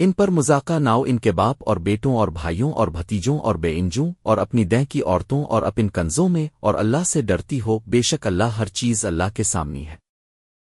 In per مذاکہ now in کے باپ اور بیٹوں اور بھائیوں اور بھتیجوں اور بے انجوں اور اپنی دہ کی عورتوں اور اپن کنزوں میں اور اللہ سے ڈرتی ہو، بے شک اللہ ہر چیز اللہ کے سامنی ہے۔